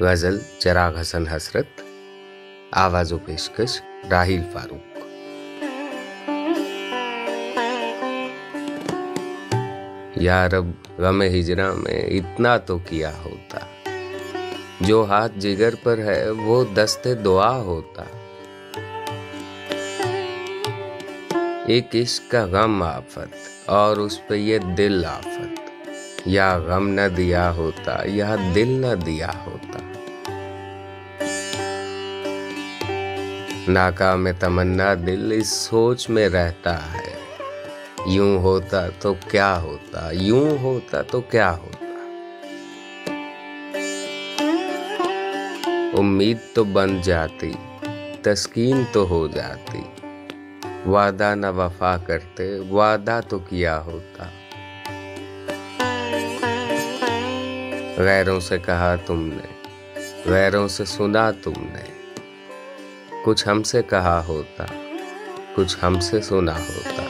غزل چراغ حسن حسرت، آواز و پیشکش راہیل فاروق۔ یا رب، غم ہجرا میں اتنا تو کیا ہوتا۔ جو ہاتھ جگر پر ہے، وہ دست دعا ہوتا۔ ایک عشق کا غم آفت اور اس پہ یہ دل آفت۔ یا غم نہ دیا ہوتا، یا دل نہ دیا ہوتا۔ ناکام تمنا دل اس سوچ میں رہتا ہے۔ یوں ہوتا تو کیا ہوتا، یوں ہوتا تو کیا ہوتا۔ امید تو بن جاتی، تسکین تو ہو جاتی۔ وعدہ نہ وفا کرتے، وعدہ تو کیا ہوتا۔ غیروں سے کہا تم نے، غیروں سے سنا تم نے۔ کچھ ہم سے کہا ہوتا، کچھ ہم سے سنا ہوتا۔